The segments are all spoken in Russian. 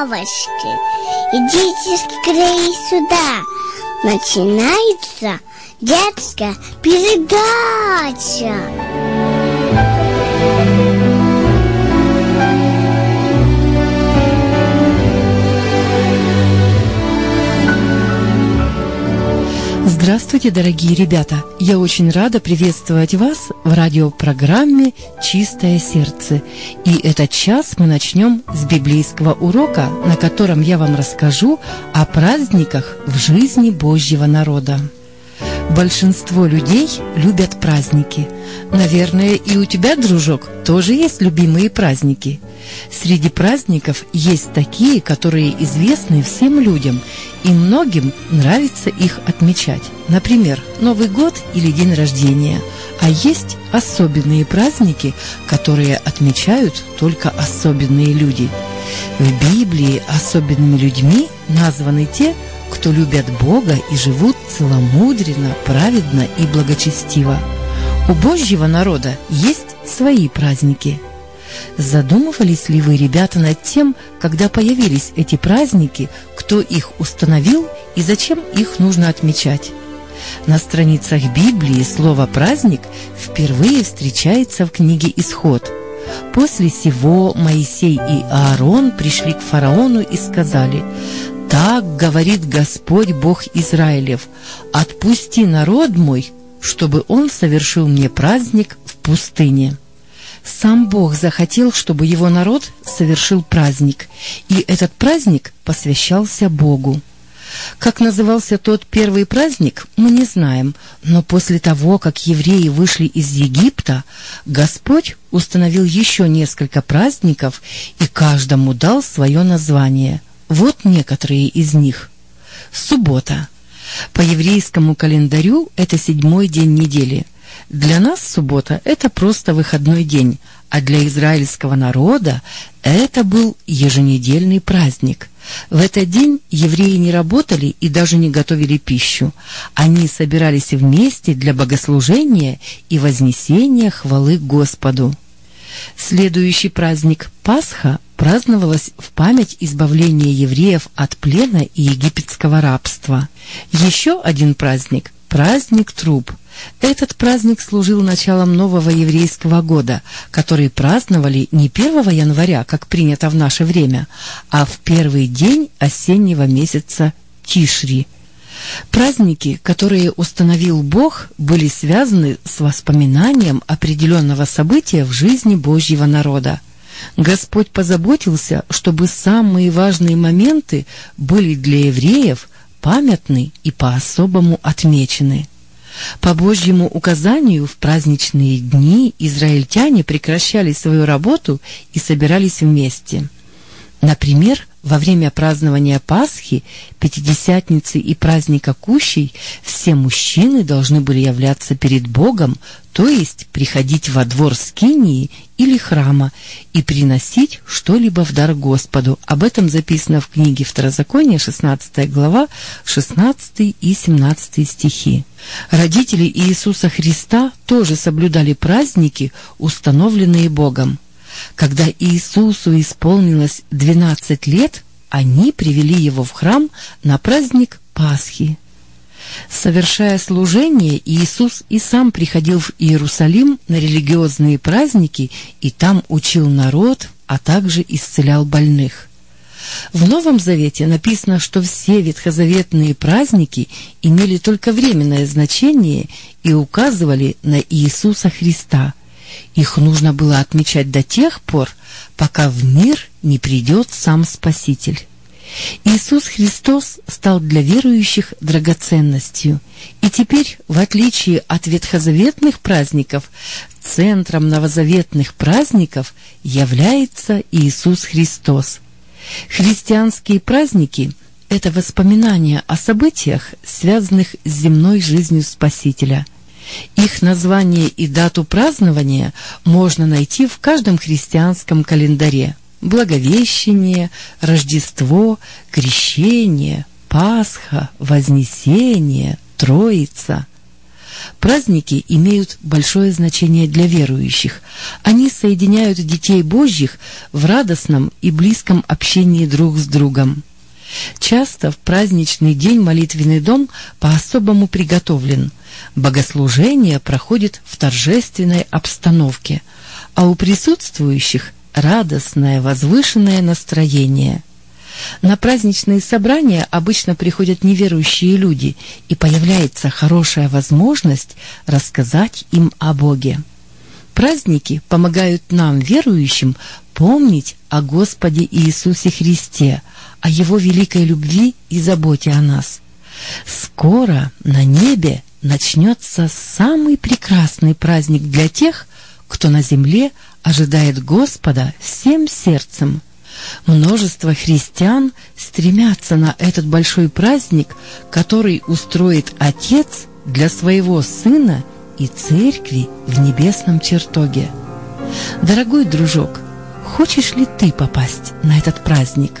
Девочки, идите скорее сюда. Начинается детская передача. Здравствуйте, дорогие ребята! Я очень рада приветствовать вас в радиопрограмме «Чистое сердце». И этот час мы начнем с библейского урока, на котором я вам расскажу о праздниках в жизни Божьего народа. Большинство людей любят праздники. Наверное, и у тебя, дружок, тоже есть любимые праздники. Среди праздников есть такие, которые известны всем людям, и многим нравится их отмечать. Например, Новый год или день рождения. А есть особенные праздники, которые отмечают только особенные люди. В Библии особенными людьми названы те, кто любят Бога и живут целомудренно, праведно и благочестиво. У Божьего народа есть свои праздники. Задумывались ли вы, ребята, над тем, когда появились эти праздники, кто их установил и зачем их нужно отмечать? На страницах Библии слово «праздник» впервые встречается в книге «Исход». После сего Моисей и Аарон пришли к фараону и сказали «Так говорит Господь Бог Израилев, отпусти народ мой, чтобы он совершил мне праздник в пустыне». Сам Бог захотел, чтобы его народ совершил праздник, и этот праздник посвящался Богу. Как назывался тот первый праздник, мы не знаем, но после того, как евреи вышли из Египта, Господь установил еще несколько праздников и каждому дал свое название. Вот некоторые из них. Суббота. По еврейскому календарю это седьмой день недели. Для нас суббота – это просто выходной день, а для израильского народа это был еженедельный праздник. В этот день евреи не работали и даже не готовили пищу. Они собирались вместе для богослужения и вознесения хвалы Господу. Следующий праздник Пасха праздновалась в память избавления евреев от плена и египетского рабства. Еще один праздник – праздник Труб – этот праздник служил началом нового еврейского года, который праздновали не 1 января, как принято в наше время, а в первый день осеннего месяца Тишри. Праздники, которые установил Бог, были связаны с воспоминанием определенного события в жизни Божьего народа. Господь позаботился, чтобы самые важные моменты были для евреев памятны и по-особому отмечены. По Божьему указанию в праздничные дни израильтяне прекращали свою работу и собирались вместе. Например, во время празднования Пасхи, Пятидесятницы и праздника Кущей все мужчины должны были являться перед Богом, то есть приходить во двор скинии или храма и приносить что-либо в дар Господу. Об этом записано в книге Второзакония, 16 глава, 16 и 17 стихи. Родители Иисуса Христа тоже соблюдали праздники, установленные Богом. Когда Иисусу исполнилось 12 лет, они привели его в храм на праздник Пасхи. Совершая служение, Иисус и сам приходил в Иерусалим на религиозные праздники и там учил народ, а также исцелял больных. В Новом Завете написано, что все ветхозаветные праздники имели только временное значение и указывали на Иисуса Христа – их нужно было отмечать до тех пор, пока в мир не придет сам Спаситель. Иисус Христос стал для верующих драгоценностью, и теперь, в отличие от ветхозаветных праздников, центром новозаветных праздников является Иисус Христос. Христианские праздники – это воспоминания о событиях, связанных с земной жизнью Спасителя – их название и дату празднования можно найти в каждом христианском календаре. Благовещение, Рождество, Крещение, Пасха, Вознесение, Троица. Праздники имеют большое значение для верующих. Они соединяют детей Божьих в радостном и близком общении друг с другом. Часто в праздничный день молитвенный дом по-особому приготовлен. Богослужение проходит в торжественной обстановке, а у присутствующих радостное, возвышенное настроение – на праздничные собрания обычно приходят неверующие люди, и появляется хорошая возможность рассказать им о Боге. Праздники помогают нам, верующим, помнить о Господе Иисусе Христе, о Его великой любви и заботе о нас. Скоро на небе начнется самый прекрасный праздник для тех, кто на земле ожидает Господа всем сердцем – Множество христиан стремятся на этот большой праздник, который устроит Отец для своего Сына и Церкви в небесном чертоге. Дорогой дружок, хочешь ли ты попасть на этот праздник?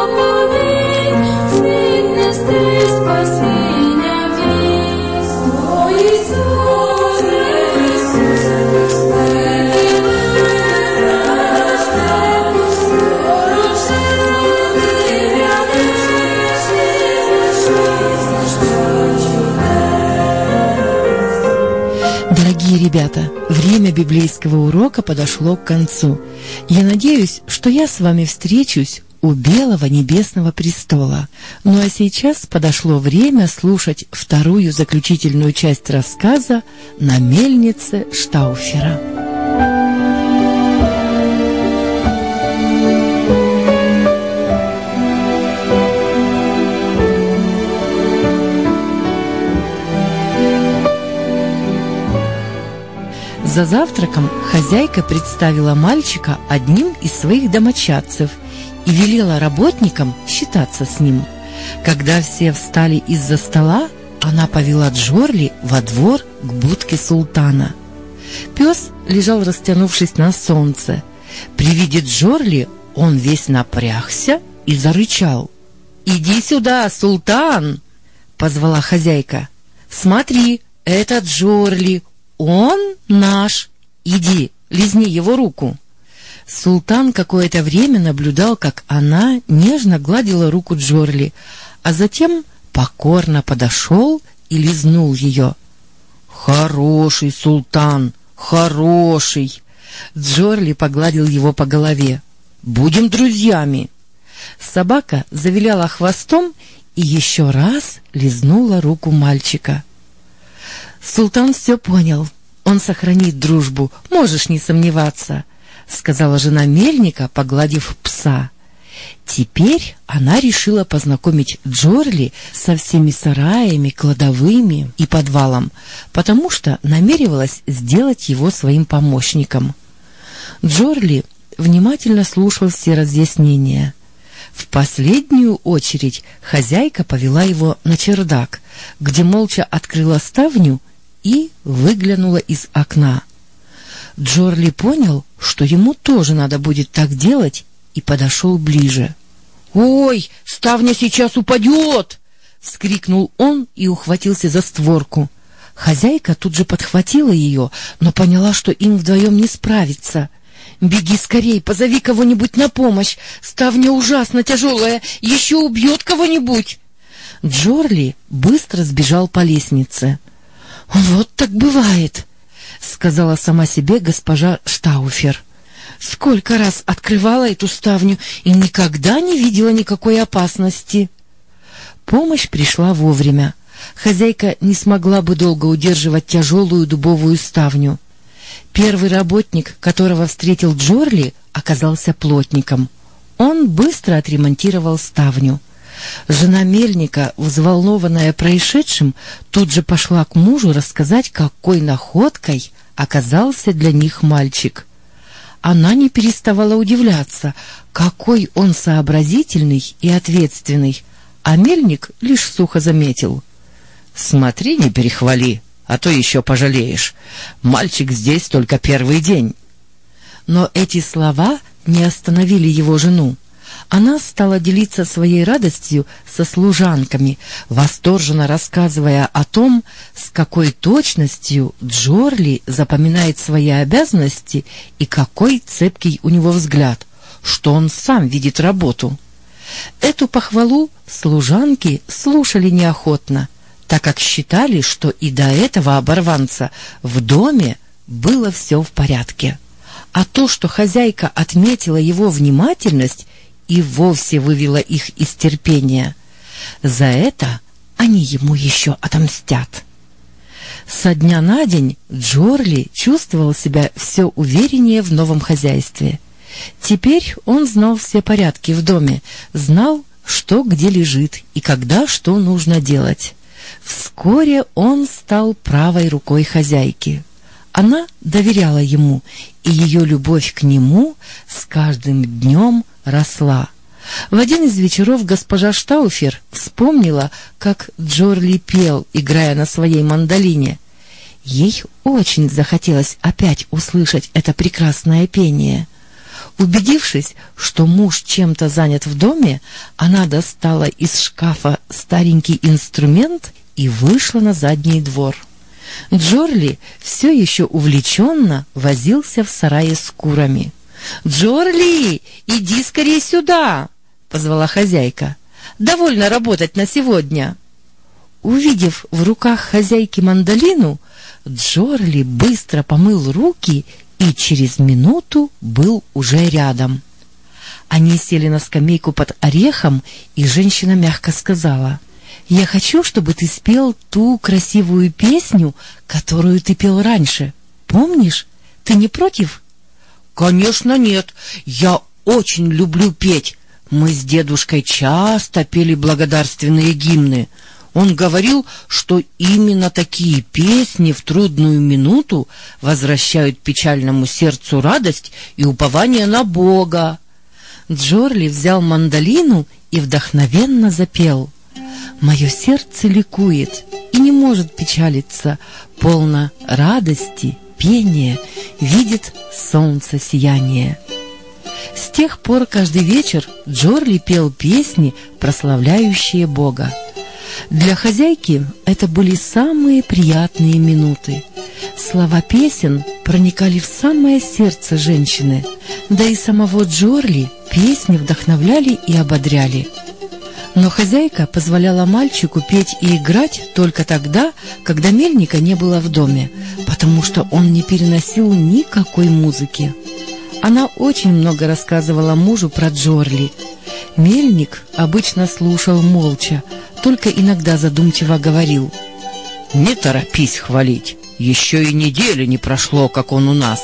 ребята, время библейского урока подошло к концу. Я надеюсь, что я с вами встречусь у белого небесного престола. Ну а сейчас подошло время слушать вторую заключительную часть рассказа «На мельнице Штауфера». За завтраком хозяйка представила мальчика одним из своих домочадцев – и велела работникам считаться с ним. Когда все встали из-за стола, она повела Джорли во двор к будке султана. Пес лежал, растянувшись на солнце. При виде Джорли он весь напрягся и зарычал. «Иди сюда, султан!» — позвала хозяйка. «Смотри, это Джорли, он наш. Иди, лизни его руку». Султан какое-то время наблюдал, как она нежно гладила руку Джорли, а затем покорно подошел и лизнул ее. «Хороший султан, хороший!» Джорли погладил его по голове. «Будем друзьями!» Собака завиляла хвостом и еще раз лизнула руку мальчика. Султан все понял. Он сохранит дружбу, можешь не сомневаться. — сказала жена мельника, погладив пса. Теперь она решила познакомить Джорли со всеми сараями, кладовыми и подвалом, потому что намеревалась сделать его своим помощником. Джорли внимательно слушал все разъяснения. В последнюю очередь хозяйка повела его на чердак, где молча открыла ставню и выглянула из окна. Джорли понял, что ему тоже надо будет так делать, и подошел ближе. «Ой, ставня сейчас упадет!» — вскрикнул он и ухватился за створку. Хозяйка тут же подхватила ее, но поняла, что им вдвоем не справиться. «Беги скорей, позови кого-нибудь на помощь! Ставня ужасно тяжелая, еще убьет кого-нибудь!» Джорли быстро сбежал по лестнице. «Вот так бывает!» сказала сама себе госпожа Штауфер. Сколько раз открывала эту ставню и никогда не видела никакой опасности. Помощь пришла вовремя. Хозяйка не смогла бы долго удерживать тяжелую дубовую ставню. Первый работник, которого встретил Джорли, оказался плотником. Он быстро отремонтировал ставню. Жена мельника, взволнованная происшедшим, тут же пошла к мужу рассказать, какой находкой оказался для них мальчик. Она не переставала удивляться, какой он сообразительный и ответственный, а мельник лишь сухо заметил. «Смотри, не перехвали, а то еще пожалеешь. Мальчик здесь только первый день». Но эти слова не остановили его жену. Она стала делиться своей радостью со служанками, восторженно рассказывая о том, с какой точностью Джорли запоминает свои обязанности и какой цепкий у него взгляд, что он сам видит работу. Эту похвалу служанки слушали неохотно, так как считали, что и до этого оборванца в доме было все в порядке. А то, что хозяйка отметила его внимательность, и вовсе вывела их из терпения. За это они ему еще отомстят. Со дня на день Джорли чувствовал себя все увереннее в новом хозяйстве. Теперь он знал все порядки в доме, знал, что где лежит и когда что нужно делать. Вскоре он стал правой рукой хозяйки. Она доверяла ему, и ее любовь к нему с каждым днем росла. В один из вечеров госпожа Штауфер вспомнила, как Джорли пел, играя на своей мандолине. Ей очень захотелось опять услышать это прекрасное пение. Убедившись, что муж чем-то занят в доме, она достала из шкафа старенький инструмент и вышла на задний двор. Джорли все еще увлеченно возился в сарае с курами. «Джорли, иди скорее сюда!» — позвала хозяйка. «Довольно работать на сегодня!» Увидев в руках хозяйки мандолину, Джорли быстро помыл руки и через минуту был уже рядом. Они сели на скамейку под орехом, и женщина мягко сказала — я хочу, чтобы ты спел ту красивую песню, которую ты пел раньше. Помнишь? Ты не против? Конечно, нет. Я очень люблю петь. Мы с дедушкой часто пели благодарственные гимны. Он говорил, что именно такие песни в трудную минуту возвращают печальному сердцу радость и упование на Бога. Джорли взял мандолину и вдохновенно запел — Мое сердце ликует и не может печалиться, полно радости, пения, видит солнце сияние. С тех пор каждый вечер Джорли пел песни, прославляющие Бога. Для хозяйки это были самые приятные минуты. Слова песен проникали в самое сердце женщины, да и самого Джорли песни вдохновляли и ободряли. Но хозяйка позволяла мальчику петь и играть только тогда, когда мельника не было в доме, потому что он не переносил никакой музыки. Она очень много рассказывала мужу про Джорли. Мельник обычно слушал молча, только иногда задумчиво говорил. «Не торопись хвалить, еще и недели не прошло, как он у нас».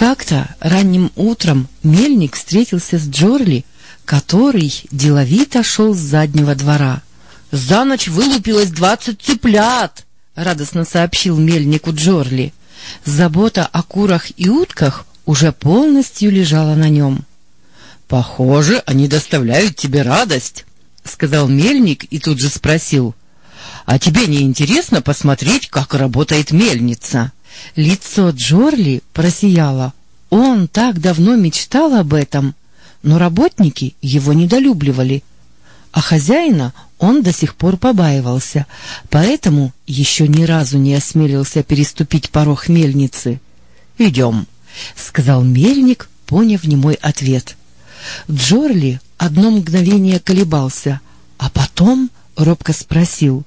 Как-то ранним утром мельник встретился с Джорли, который деловито шел с заднего двора. «За ночь вылупилось двадцать цыплят!» — радостно сообщил мельнику Джорли. Забота о курах и утках уже полностью лежала на нем. «Похоже, они доставляют тебе радость», — сказал мельник и тут же спросил. «А тебе не интересно посмотреть, как работает мельница?» Лицо Джорли просияло. Он так давно мечтал об этом, но работники его недолюбливали, а хозяина он до сих пор побаивался, поэтому еще ни разу не осмелился переступить порог мельницы. «Идем», — сказал мельник, поняв немой ответ. Джорли одно мгновение колебался, а потом робко спросил.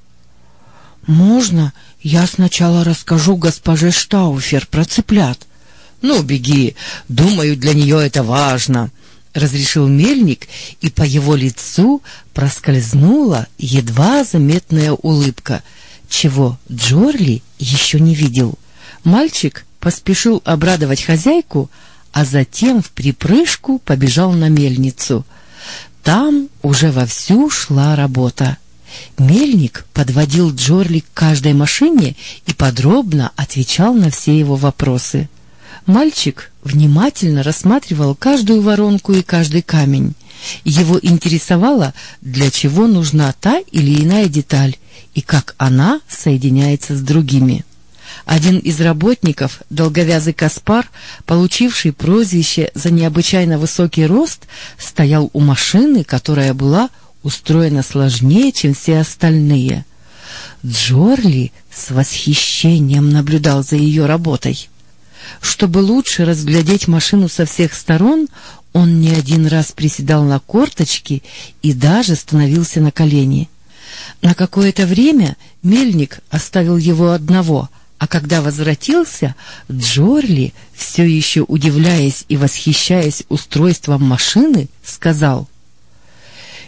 «Можно я сначала расскажу госпоже Штауфер про цыплят?» «Ну, беги, думаю, для нее это важно», — разрешил мельник, и по его лицу проскользнула едва заметная улыбка, чего Джорли еще не видел. Мальчик поспешил обрадовать хозяйку, а затем в припрыжку побежал на мельницу. Там уже вовсю шла работа. Мельник подводил Джорли к каждой машине и подробно отвечал на все его вопросы. Мальчик внимательно рассматривал каждую воронку и каждый камень. Его интересовало, для чего нужна та или иная деталь и как она соединяется с другими. Один из работников, долговязый Каспар, получивший прозвище за необычайно высокий рост, стоял у машины, которая была устроена сложнее, чем все остальные. Джорли с восхищением наблюдал за ее работой. Чтобы лучше разглядеть машину со всех сторон, он не один раз приседал на корточки и даже становился на колени. На какое-то время мельник оставил его одного, а когда возвратился, Джорли, все еще удивляясь и восхищаясь устройством машины, сказал,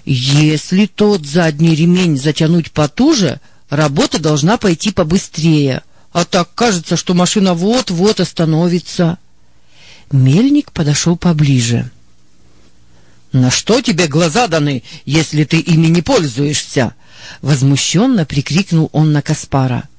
«Если тот задний ремень затянуть потуже, работа должна пойти побыстрее, а так кажется, что машина вот-вот остановится». Мельник подошел поближе. «На что тебе глаза даны, если ты ими не пользуешься?» Возмущенно прикрикнул он на Каспара.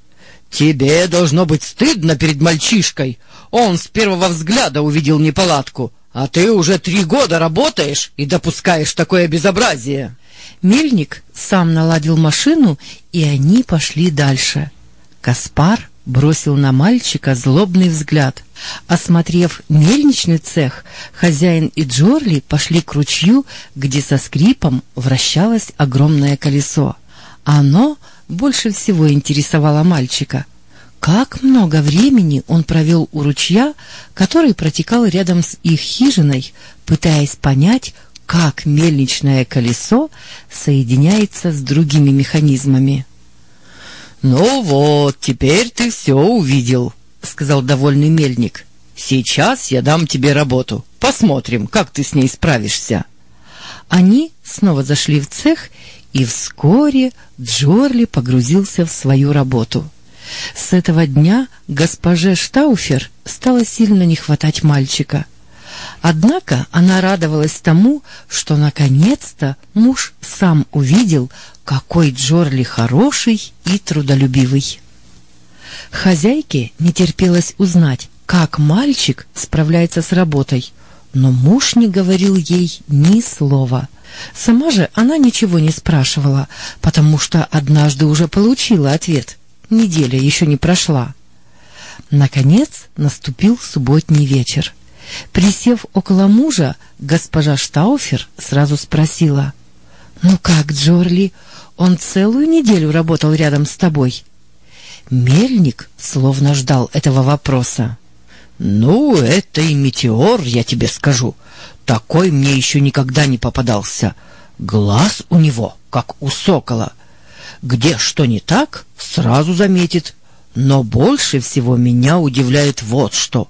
«Тебе должно быть стыдно перед мальчишкой. Он с первого взгляда увидел неполадку, а ты уже три года работаешь и допускаешь такое безобразие». Мельник сам наладил машину, и они пошли дальше. Каспар бросил на мальчика злобный взгляд. Осмотрев мельничный цех, хозяин и Джорли пошли к ручью, где со скрипом вращалось огромное колесо. Оно больше всего интересовало мальчика. Как много времени он провел у ручья, который протекал рядом с их хижиной, пытаясь понять, как мельничное колесо соединяется с другими механизмами. «Ну вот, теперь ты все увидел», — сказал довольный мельник. «Сейчас я дам тебе работу. Посмотрим, как ты с ней справишься». Они снова зашли в цех, и вскоре Джорли погрузился в свою работу. С этого дня госпоже Штауфер стало сильно не хватать мальчика. Однако она радовалась тому, что наконец-то муж сам увидел, какой Джорли хороший и трудолюбивый. Хозяйке не терпелось узнать, как мальчик справляется с работой, но муж не говорил ей ни слова. Сама же она ничего не спрашивала, потому что однажды уже получила ответ. Неделя еще не прошла. Наконец наступил субботний вечер. Присев около мужа, госпожа Штауфер сразу спросила. «Ну как, Джорли, он целую неделю работал рядом с тобой. Мельник словно ждал этого вопроса. «Ну, это и метеор, я тебе скажу. Такой мне еще никогда не попадался. Глаз у него, как у сокола. Где что не так, сразу заметит. Но больше всего меня удивляет вот что.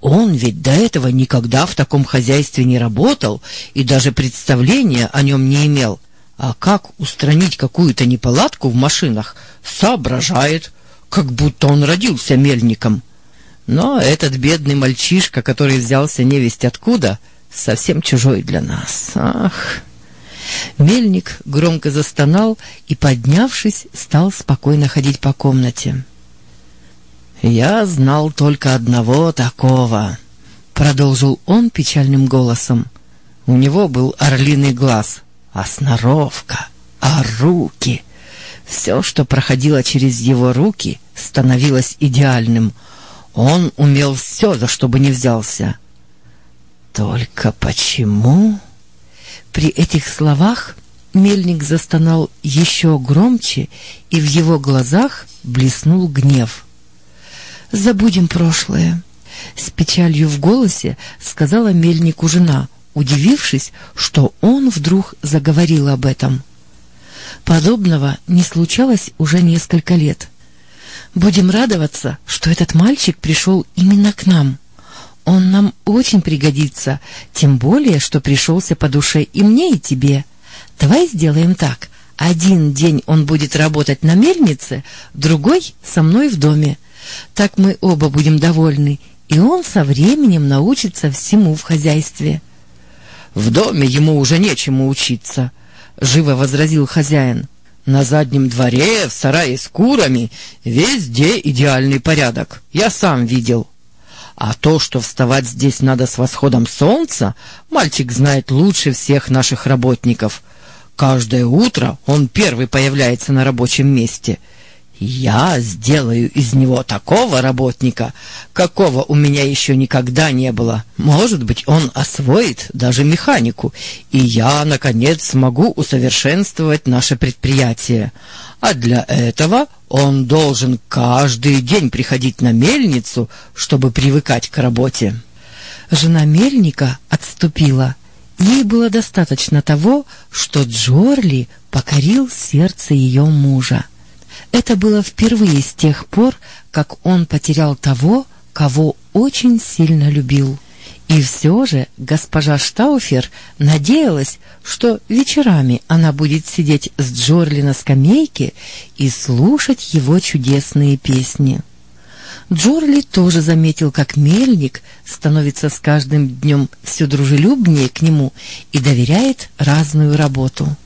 Он ведь до этого никогда в таком хозяйстве не работал и даже представления о нем не имел. А как устранить какую-то неполадку в машинах, соображает, как будто он родился мельником. Но этот бедный мальчишка, который взялся невесть откуда, совсем чужой для нас. Ах! Мельник громко застонал и, поднявшись, стал спокойно ходить по комнате. «Я знал только одного такого», — продолжил он печальным голосом. «У него был орлиный глаз, а сноровка, а руки. Все, что проходило через его руки, становилось идеальным. Он умел все, за что бы не взялся. Только почему? При этих словах мельник застонал еще громче, и в его глазах блеснул гнев. «Забудем прошлое», — с печалью в голосе сказала мельнику жена — удивившись, что он вдруг заговорил об этом. Подобного не случалось уже несколько лет. Будем радоваться, что этот мальчик пришел именно к нам. Он нам очень пригодится, тем более, что пришелся по душе и мне, и тебе. Давай сделаем так. Один день он будет работать на мельнице, другой — со мной в доме. Так мы оба будем довольны, и он со временем научится всему в хозяйстве». В доме ему уже нечему учиться, — живо возразил хозяин. На заднем дворе, в сарае с курами, везде идеальный порядок. Я сам видел. А то, что вставать здесь надо с восходом солнца, мальчик знает лучше всех наших работников. Каждое утро он первый появляется на рабочем месте — я сделаю из него такого работника, какого у меня еще никогда не было. Может быть, он освоит даже механику, и я, наконец, смогу усовершенствовать наше предприятие. А для этого он должен каждый день приходить на мельницу, чтобы привыкать к работе. Жена мельника отступила. Ей было достаточно того, что Джорли покорил сердце ее мужа. Это было впервые с тех пор, как он потерял того, кого очень сильно любил. И все же госпожа Штауфер надеялась, что вечерами она будет сидеть с Джорли на скамейке и слушать его чудесные песни. Джорли тоже заметил, как мельник становится с каждым днем все дружелюбнее к нему и доверяет разную работу.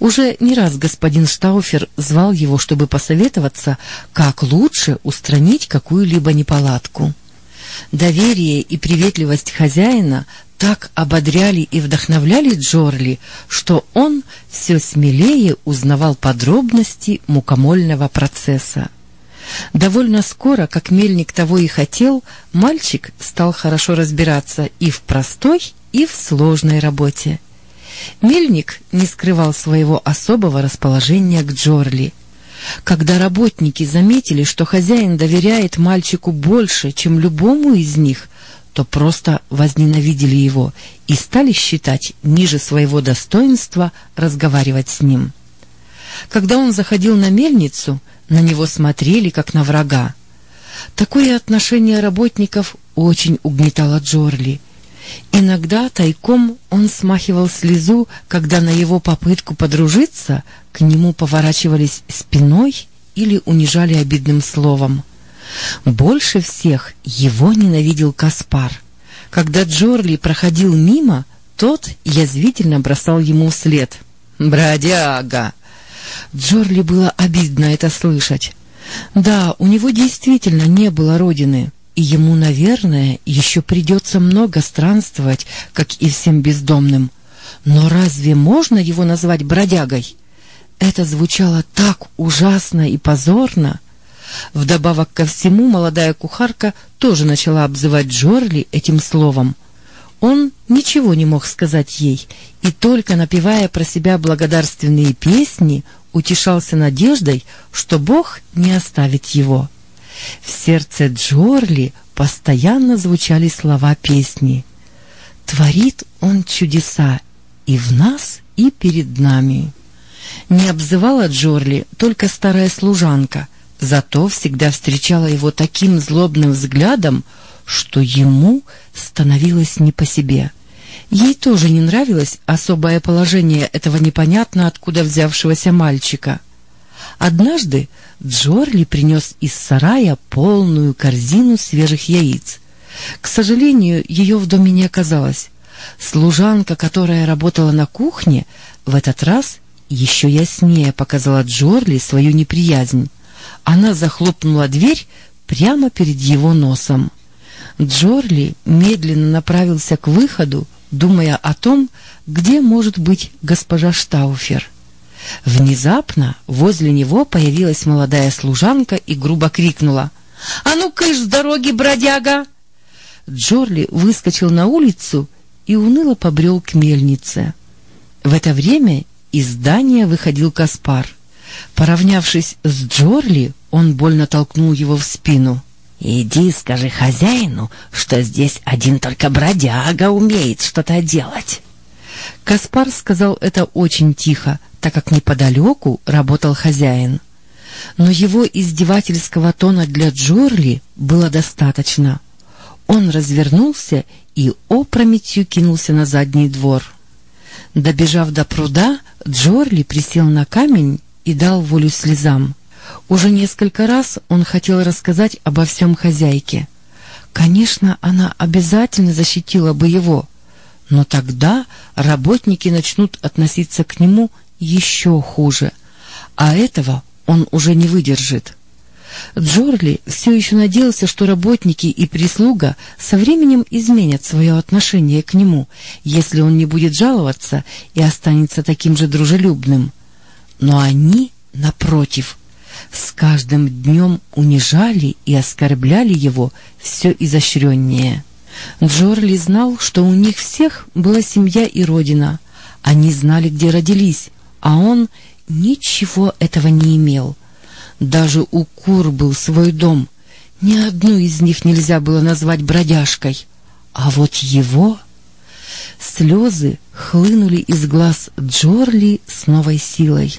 Уже не раз господин Штауфер звал его, чтобы посоветоваться, как лучше устранить какую-либо неполадку. Доверие и приветливость хозяина так ободряли и вдохновляли Джорли, что он все смелее узнавал подробности мукомольного процесса. Довольно скоро, как мельник того и хотел, мальчик стал хорошо разбираться и в простой, и в сложной работе. Мельник не скрывал своего особого расположения к Джорли. Когда работники заметили, что хозяин доверяет мальчику больше, чем любому из них, то просто возненавидели его и стали считать ниже своего достоинства разговаривать с ним. Когда он заходил на мельницу, на него смотрели как на врага. Такое отношение работников очень угнетало Джорли — Иногда тайком он смахивал слезу, когда на его попытку подружиться к нему поворачивались спиной или унижали обидным словом. Больше всех его ненавидел Каспар. Когда Джорли проходил мимо, тот язвительно бросал ему вслед. «Бродяга!» Джорли было обидно это слышать. Да, у него действительно не было родины и ему, наверное, еще придется много странствовать, как и всем бездомным. Но разве можно его назвать бродягой? Это звучало так ужасно и позорно. Вдобавок ко всему молодая кухарка тоже начала обзывать Джорли этим словом. Он ничего не мог сказать ей, и только напевая про себя благодарственные песни, утешался надеждой, что Бог не оставит его. В сердце Джорли постоянно звучали слова песни. «Творит он чудеса и в нас, и перед нами». Не обзывала Джорли только старая служанка, зато всегда встречала его таким злобным взглядом, что ему становилось не по себе. Ей тоже не нравилось особое положение этого непонятно откуда взявшегося мальчика — Однажды Джорли принес из сарая полную корзину свежих яиц. К сожалению, ее в доме не оказалось. Служанка, которая работала на кухне, в этот раз еще яснее показала Джорли свою неприязнь. Она захлопнула дверь прямо перед его носом. Джорли медленно направился к выходу, думая о том, где может быть госпожа Штауфер. Внезапно возле него появилась молодая служанка и грубо крикнула «А ну кыш с дороги, бродяга!» Джорли выскочил на улицу и уныло побрел к мельнице. В это время из здания выходил Каспар. Поравнявшись с Джорли, он больно толкнул его в спину. «Иди, скажи хозяину, что здесь один только бродяга умеет что-то делать». Каспар сказал это очень тихо, так как неподалеку работал хозяин. Но его издевательского тона для Джорли было достаточно. Он развернулся и опрометью кинулся на задний двор. Добежав до пруда, Джорли присел на камень и дал волю слезам. Уже несколько раз он хотел рассказать обо всем хозяйке. Конечно, она обязательно защитила бы его, но тогда работники начнут относиться к нему еще хуже, а этого он уже не выдержит. Джорли все еще надеялся, что работники и прислуга со временем изменят свое отношение к нему, если он не будет жаловаться и останется таким же дружелюбным. Но они, напротив, с каждым днем унижали и оскорбляли его все изощреннее. Джорли знал, что у них всех была семья и родина. Они знали, где родились, а он ничего этого не имел. Даже у кур был свой дом. Ни одну из них нельзя было назвать бродяжкой. А вот его... Слезы хлынули из глаз Джорли с новой силой.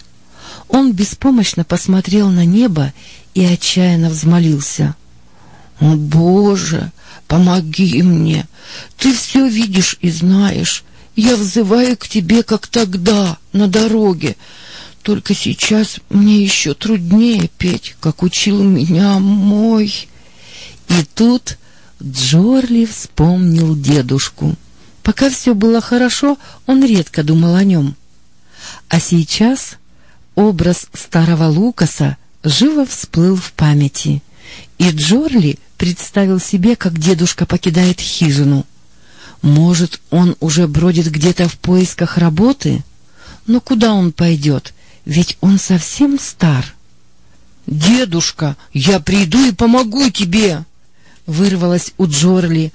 Он беспомощно посмотрел на небо и отчаянно взмолился. «О, Боже, помоги мне! Ты все видишь и знаешь. Я взываю к тебе, как тогда, на дороге. Только сейчас мне еще труднее петь, как учил меня мой. И тут Джорли вспомнил дедушку. Пока все было хорошо, он редко думал о нем. А сейчас образ старого Лукаса живо всплыл в памяти, и Джорли представил себе, как дедушка покидает хижину. Может, он уже бродит где-то в поисках работы? Но куда он пойдет? ведь он совсем стар. «Дедушка, я приду и помогу тебе!» Вырвалось у Джорли.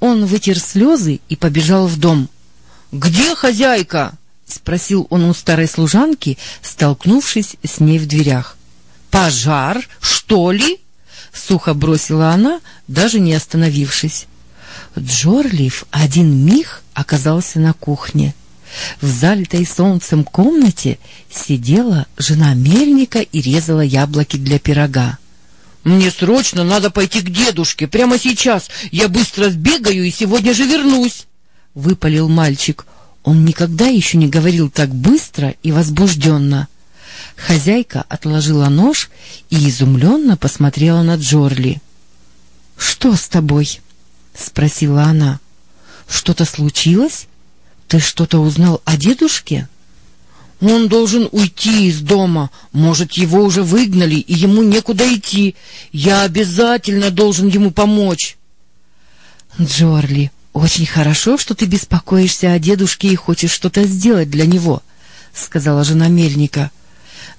Он вытер слезы и побежал в дом. «Где хозяйка?» — спросил он у старой служанки, столкнувшись с ней в дверях. «Пожар, что ли?» — сухо бросила она, даже не остановившись. Джорли в один миг оказался на кухне. В залитой солнцем комнате сидела жена мельника и резала яблоки для пирога. «Мне срочно надо пойти к дедушке, прямо сейчас. Я быстро сбегаю и сегодня же вернусь», — выпалил мальчик. Он никогда еще не говорил так быстро и возбужденно. Хозяйка отложила нож и изумленно посмотрела на Джорли. «Что с тобой?» — спросила она. «Что-то случилось?» Ты что-то узнал о дедушке? Он должен уйти из дома. Может, его уже выгнали, и ему некуда идти. Я обязательно должен ему помочь. Джорли, очень хорошо, что ты беспокоишься о дедушке и хочешь что-то сделать для него, сказала жена мельника.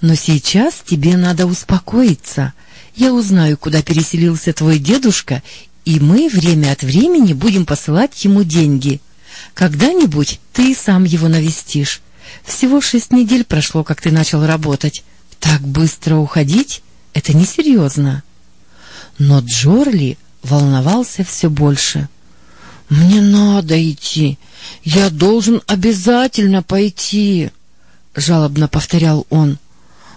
Но сейчас тебе надо успокоиться. Я узнаю, куда переселился твой дедушка, и мы время от времени будем посылать ему деньги. Когда-нибудь ты сам его навестишь. Всего шесть недель прошло, как ты начал работать. Так быстро уходить — это несерьезно. Но Джорли волновался все больше. «Мне надо идти. Я должен обязательно пойти», — жалобно повторял он.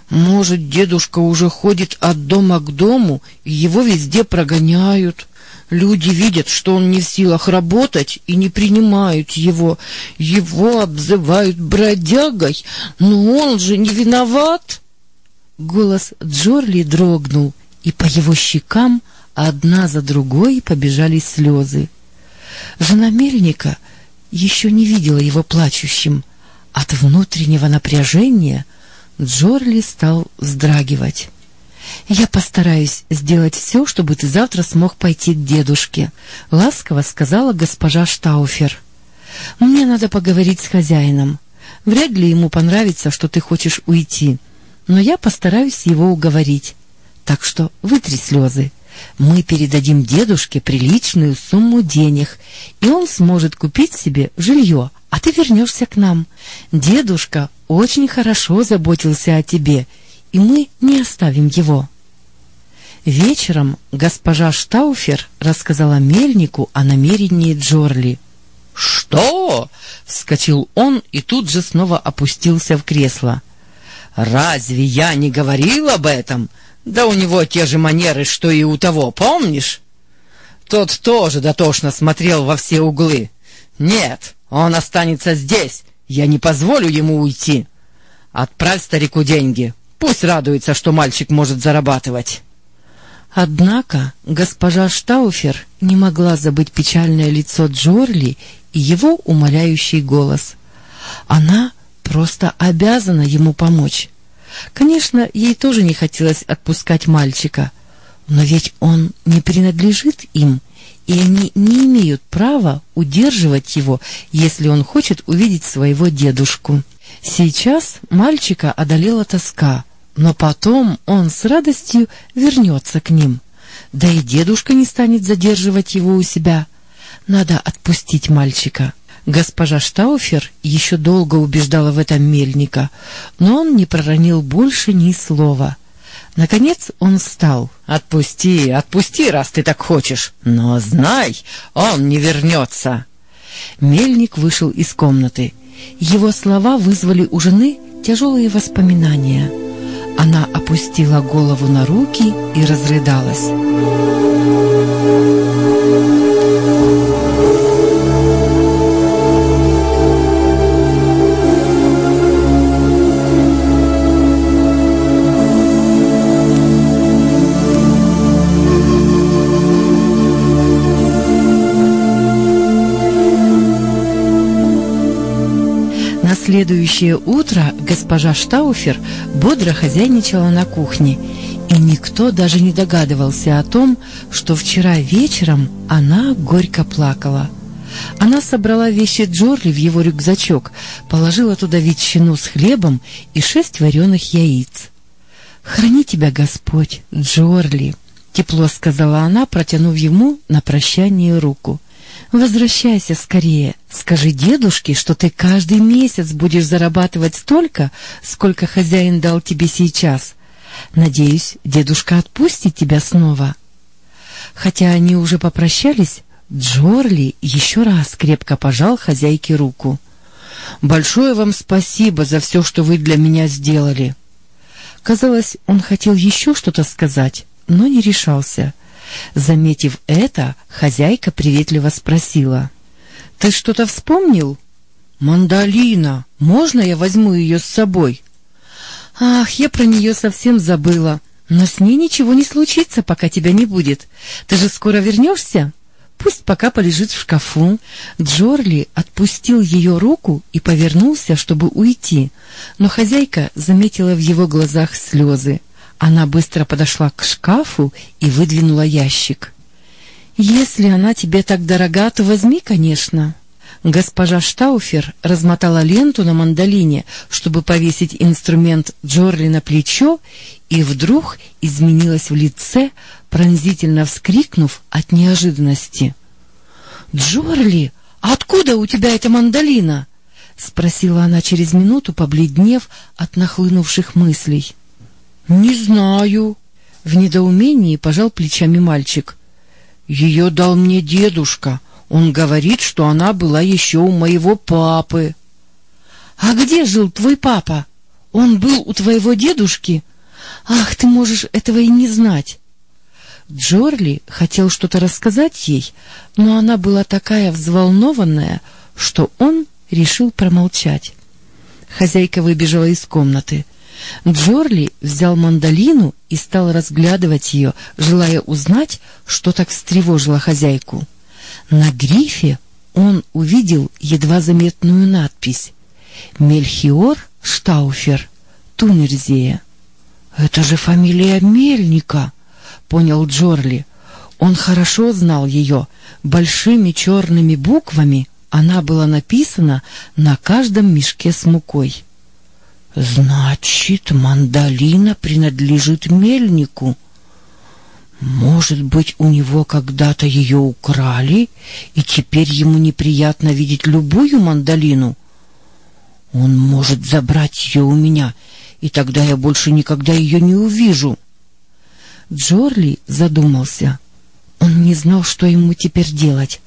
«Может, дедушка уже ходит от дома к дому, и его везде прогоняют». Люди видят, что он не в силах работать и не принимают его. Его обзывают бродягой, но он же не виноват. Голос Джорли дрогнул, и по его щекам одна за другой побежали слезы. Жена еще не видела его плачущим. От внутреннего напряжения Джорли стал вздрагивать. «Я постараюсь сделать все, чтобы ты завтра смог пойти к дедушке», — ласково сказала госпожа Штауфер. «Мне надо поговорить с хозяином. Вряд ли ему понравится, что ты хочешь уйти, но я постараюсь его уговорить. Так что вытри слезы. Мы передадим дедушке приличную сумму денег, и он сможет купить себе жилье, а ты вернешься к нам. Дедушка очень хорошо заботился о тебе» и мы не оставим его. Вечером госпожа Штауфер рассказала мельнику о намерении Джорли. «Что?» — вскочил он и тут же снова опустился в кресло. «Разве я не говорил об этом? Да у него те же манеры, что и у того, помнишь?» Тот тоже дотошно смотрел во все углы. «Нет, он останется здесь. Я не позволю ему уйти. Отправь старику деньги. Пусть радуется, что мальчик может зарабатывать. Однако госпожа Штауфер не могла забыть печальное лицо Джорли и его умоляющий голос. Она просто обязана ему помочь. Конечно, ей тоже не хотелось отпускать мальчика, Но ведь он не принадлежит им, и они не имеют права удерживать его, если он хочет увидеть своего дедушку. Сейчас мальчика одолела тоска, но потом он с радостью вернется к ним. Да и дедушка не станет задерживать его у себя. Надо отпустить мальчика. Госпожа Штауфер еще долго убеждала в этом мельника, но он не проронил больше ни слова. Наконец он встал. «Отпусти, отпусти, раз ты так хочешь. Но знай, он не вернется». Мельник вышел из комнаты. Его слова вызвали у жены тяжелые воспоминания. Она опустила голову на руки и разрыдалась. Следующее утро госпожа Штауфер бодро хозяйничала на кухне, и никто даже не догадывался о том, что вчера вечером она горько плакала. Она собрала вещи Джорли в его рюкзачок, положила туда ветчину с хлебом и шесть вареных яиц. «Храни тебя Господь, Джорли!» — тепло сказала она, протянув ему на прощание руку. Возвращайся скорее. Скажи дедушке, что ты каждый месяц будешь зарабатывать столько, сколько хозяин дал тебе сейчас. Надеюсь, дедушка отпустит тебя снова. Хотя они уже попрощались, Джорли еще раз крепко пожал хозяйке руку. «Большое вам спасибо за все, что вы для меня сделали». Казалось, он хотел еще что-то сказать, но не решался — Заметив это, хозяйка приветливо спросила. «Ты что-то вспомнил?» «Мандолина! Можно я возьму ее с собой?» «Ах, я про нее совсем забыла. Но с ней ничего не случится, пока тебя не будет. Ты же скоро вернешься?» Пусть пока полежит в шкафу. Джорли отпустил ее руку и повернулся, чтобы уйти, но хозяйка заметила в его глазах слезы. Она быстро подошла к шкафу и выдвинула ящик. «Если она тебе так дорога, то возьми, конечно». Госпожа Штауфер размотала ленту на мандолине, чтобы повесить инструмент Джорли на плечо, и вдруг изменилась в лице, пронзительно вскрикнув от неожиданности. «Джорли, откуда у тебя эта мандолина?» — спросила она через минуту, побледнев от нахлынувших мыслей. «Не знаю». В недоумении пожал плечами мальчик. «Ее дал мне дедушка. Он говорит, что она была еще у моего папы». «А где жил твой папа? Он был у твоего дедушки? Ах, ты можешь этого и не знать». Джорли хотел что-то рассказать ей, но она была такая взволнованная, что он решил промолчать. Хозяйка выбежала из комнаты. Джорли взял мандолину и стал разглядывать ее, желая узнать, что так встревожило хозяйку. На грифе он увидел едва заметную надпись «Мельхиор Штауфер, Тунерзея». «Это же фамилия Мельника!» — понял Джорли. Он хорошо знал ее. Большими черными буквами она была написана на каждом мешке с мукой. Значит, мандолина принадлежит мельнику. Может быть, у него когда-то ее украли, и теперь ему неприятно видеть любую мандолину? Он может забрать ее у меня, и тогда я больше никогда ее не увижу. Джорли задумался. Он не знал, что ему теперь делать.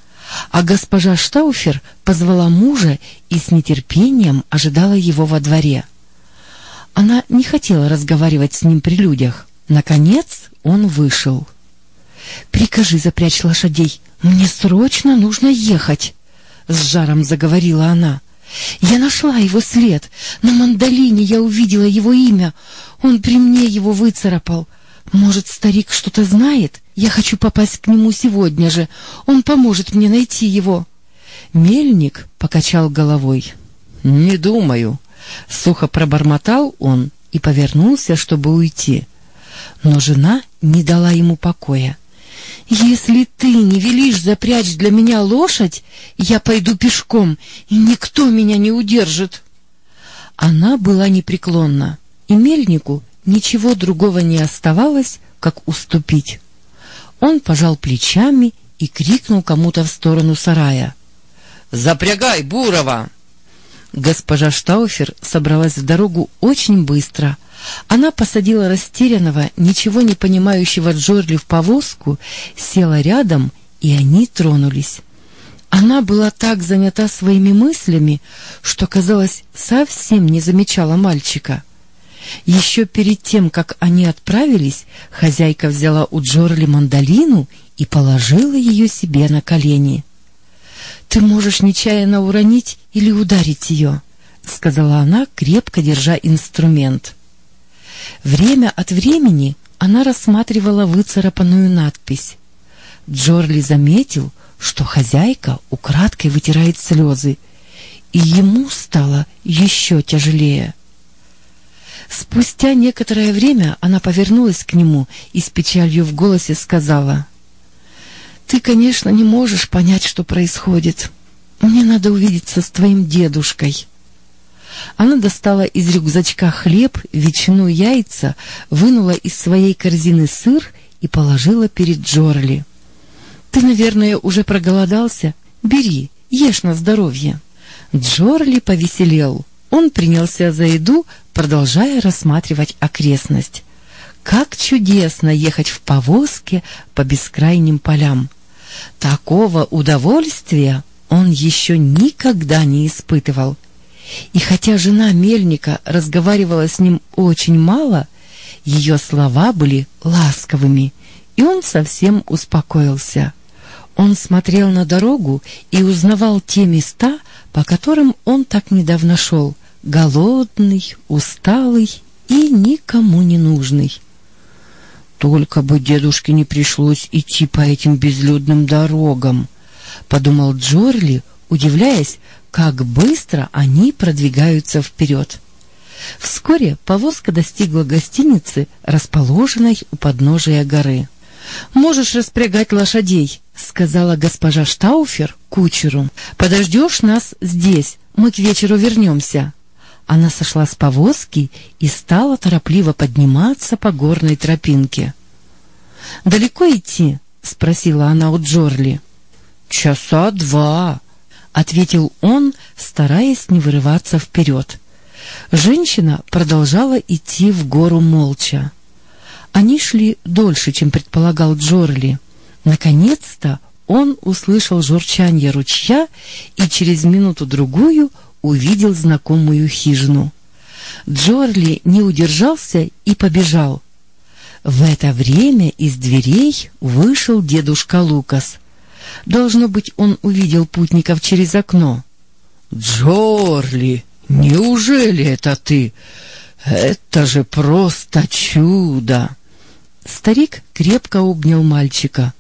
А госпожа Штауфер позвала мужа и с нетерпением ожидала его во дворе. Она не хотела разговаривать с ним при людях. Наконец он вышел. «Прикажи запрячь лошадей. Мне срочно нужно ехать!» С жаром заговорила она. «Я нашла его след. На мандолине я увидела его имя. Он при мне его выцарапал. Может, старик что-то знает? Я хочу попасть к нему сегодня же. Он поможет мне найти его». Мельник покачал головой. «Не думаю. Сухо пробормотал он и повернулся, чтобы уйти. Но жена не дала ему покоя. «Если ты не велишь запрячь для меня лошадь, я пойду пешком, и никто меня не удержит». Она была непреклонна, и мельнику ничего другого не оставалось, как уступить. Он пожал плечами и крикнул кому-то в сторону сарая. «Запрягай, Бурова!» Госпожа Штауфер собралась в дорогу очень быстро. Она посадила растерянного, ничего не понимающего Джорли в повозку, села рядом, и они тронулись. Она была так занята своими мыслями, что, казалось, совсем не замечала мальчика. Еще перед тем, как они отправились, хозяйка взяла у Джорли мандолину и положила ее себе на колени. «Ты можешь нечаянно уронить или ударить ее», — сказала она, крепко держа инструмент. Время от времени она рассматривала выцарапанную надпись. Джорли заметил, что хозяйка украдкой вытирает слезы, и ему стало еще тяжелее. Спустя некоторое время она повернулась к нему и с печалью в голосе сказала, «Ты, конечно, не можешь понять, что происходит. Мне надо увидеться с твоим дедушкой». Она достала из рюкзачка хлеб, ветчину, яйца, вынула из своей корзины сыр и положила перед Джорли. «Ты, наверное, уже проголодался? Бери, ешь на здоровье». Джорли повеселел. Он принялся за еду, продолжая рассматривать окрестность. Как чудесно ехать в повозке по бескрайним полям! Такого удовольствия он еще никогда не испытывал. И хотя жена Мельника разговаривала с ним очень мало, ее слова были ласковыми, и он совсем успокоился. Он смотрел на дорогу и узнавал те места, по которым он так недавно шел, голодный, усталый и никому не нужный. «Только бы дедушке не пришлось идти по этим безлюдным дорогам», — подумал Джорли, удивляясь, как быстро они продвигаются вперед. Вскоре повозка достигла гостиницы, расположенной у подножия горы. «Можешь распрягать лошадей», — сказала госпожа Штауфер кучеру. «Подождешь нас здесь, мы к вечеру вернемся». Она сошла с повозки и стала торопливо подниматься по горной тропинке. «Далеко идти?» — спросила она у Джорли. «Часа два», — ответил он, стараясь не вырываться вперед. Женщина продолжала идти в гору молча. Они шли дольше, чем предполагал Джорли. Наконец-то он услышал журчание ручья и через минуту-другую увидел знакомую хижину. Джорли не удержался и побежал. В это время из дверей вышел дедушка Лукас. Должно быть, он увидел путников через окно. «Джорли, неужели это ты? Это же просто чудо!» Старик крепко обнял мальчика.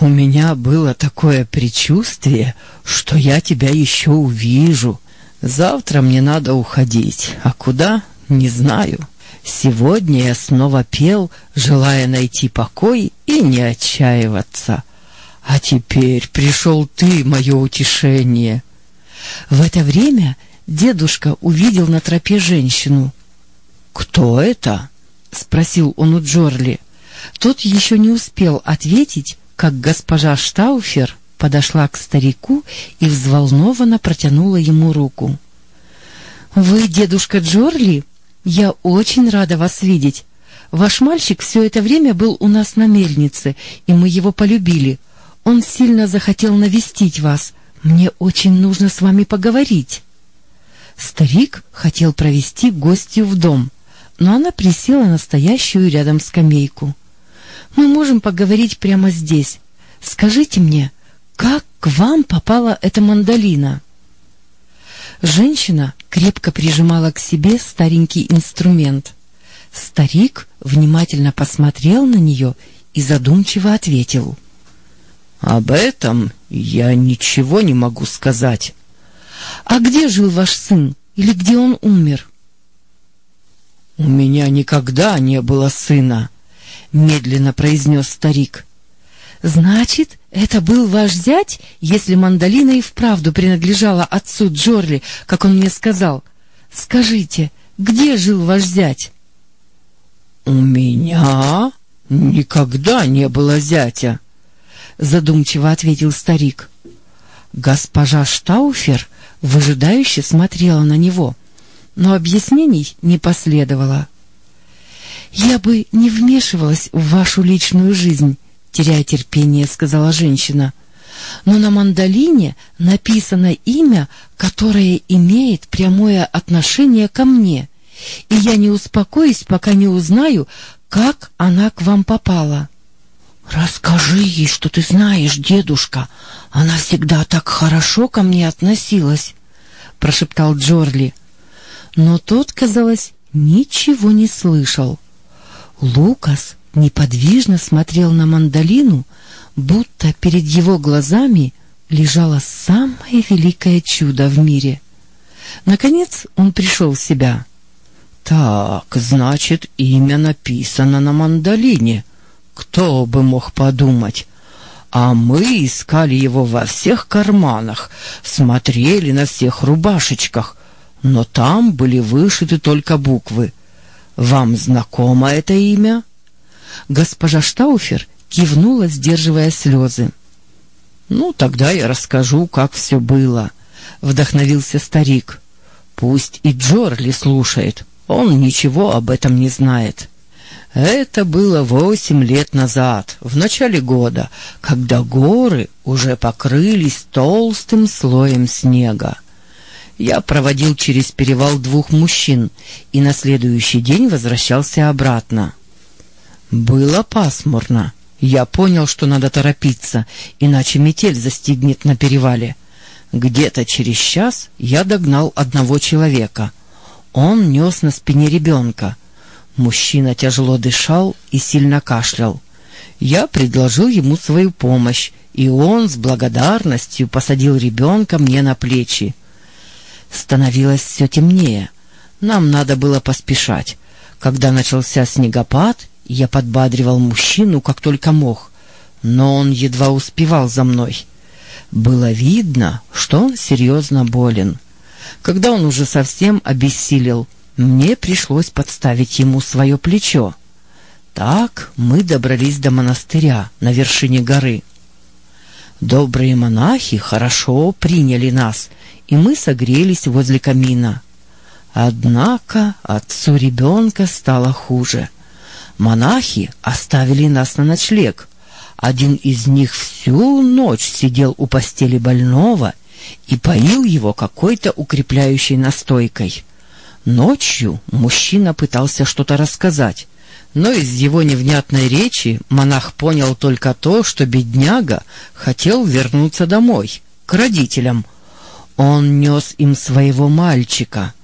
«У меня было такое предчувствие, что я тебя еще увижу. Завтра мне надо уходить, а куда — не знаю. Сегодня я снова пел, желая найти покой и не отчаиваться. А теперь пришел ты, мое утешение». В это время дедушка увидел на тропе женщину. «Кто это?» — спросил он у Джорли. Тот еще не успел ответить, как госпожа Штауфер подошла к старику и взволнованно протянула ему руку. «Вы дедушка Джорли? Я очень рада вас видеть. Ваш мальчик все это время был у нас на мельнице, и мы его полюбили. Он сильно захотел навестить вас. Мне очень нужно с вами поговорить». Старик хотел провести гостью в дом, но она присела на стоящую рядом скамейку. Мы можем поговорить прямо здесь. Скажите мне, как к вам попала эта мандолина?» Женщина крепко прижимала к себе старенький инструмент. Старик внимательно посмотрел на нее и задумчиво ответил. «Об этом я ничего не могу сказать». «А где жил ваш сын? Или где он умер?» «У меня никогда не было сына», — медленно произнес старик. «Значит, это был ваш зять, если мандолина и вправду принадлежала отцу Джорли, как он мне сказал? Скажите, где жил ваш зять?» «У меня никогда не было зятя», — задумчиво ответил старик. Госпожа Штауфер выжидающе смотрела на него, но объяснений не последовало. «Я бы не вмешивалась в вашу личную жизнь», — теряя терпение, сказала женщина. «Но на мандолине написано имя, которое имеет прямое отношение ко мне, и я не успокоюсь, пока не узнаю, как она к вам попала». «Расскажи ей, что ты знаешь, дедушка. Она всегда так хорошо ко мне относилась», — прошептал Джорли. Но тот, казалось, ничего не слышал. Лукас неподвижно смотрел на мандолину, будто перед его глазами лежало самое великое чудо в мире. Наконец он пришел в себя. «Так, значит, имя написано на мандолине. Кто бы мог подумать?» А мы искали его во всех карманах, смотрели на всех рубашечках, но там были вышиты только буквы. Вам знакомо это имя?» Госпожа Штауфер кивнула, сдерживая слезы. «Ну, тогда я расскажу, как все было», — вдохновился старик. «Пусть и Джорли слушает, он ничего об этом не знает». Это было восемь лет назад, в начале года, когда горы уже покрылись толстым слоем снега. Я проводил через перевал двух мужчин и на следующий день возвращался обратно. Было пасмурно. Я понял, что надо торопиться, иначе метель застигнет на перевале. Где-то через час я догнал одного человека. Он нес на спине ребенка. Мужчина тяжело дышал и сильно кашлял. Я предложил ему свою помощь, и он с благодарностью посадил ребенка мне на плечи. Становилось все темнее. Нам надо было поспешать. Когда начался снегопад, я подбадривал мужчину как только мог, но он едва успевал за мной. Было видно, что он серьезно болен. Когда он уже совсем обессилел, мне пришлось подставить ему свое плечо. Так мы добрались до монастыря на вершине горы. Добрые монахи хорошо приняли нас, и мы согрелись возле камина. Однако отцу ребенка стало хуже — Монахи оставили нас на ночлег. Один из них всю ночь сидел у постели больного и поил его какой-то укрепляющей настойкой. Ночью мужчина пытался что-то рассказать, но из его невнятной речи монах понял только то, что бедняга хотел вернуться домой, к родителям. Он нес им своего мальчика.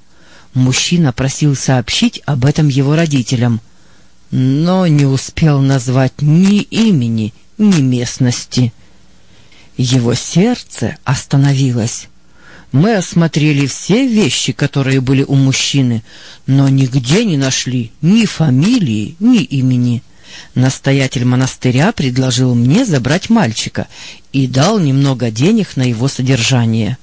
Мужчина просил сообщить об этом его родителям — но не успел назвать ни имени, ни местности. Его сердце остановилось. Мы осмотрели все вещи, которые были у мужчины, но нигде не нашли ни фамилии, ни имени. Настоятель монастыря предложил мне забрать мальчика и дал немного денег на его содержание.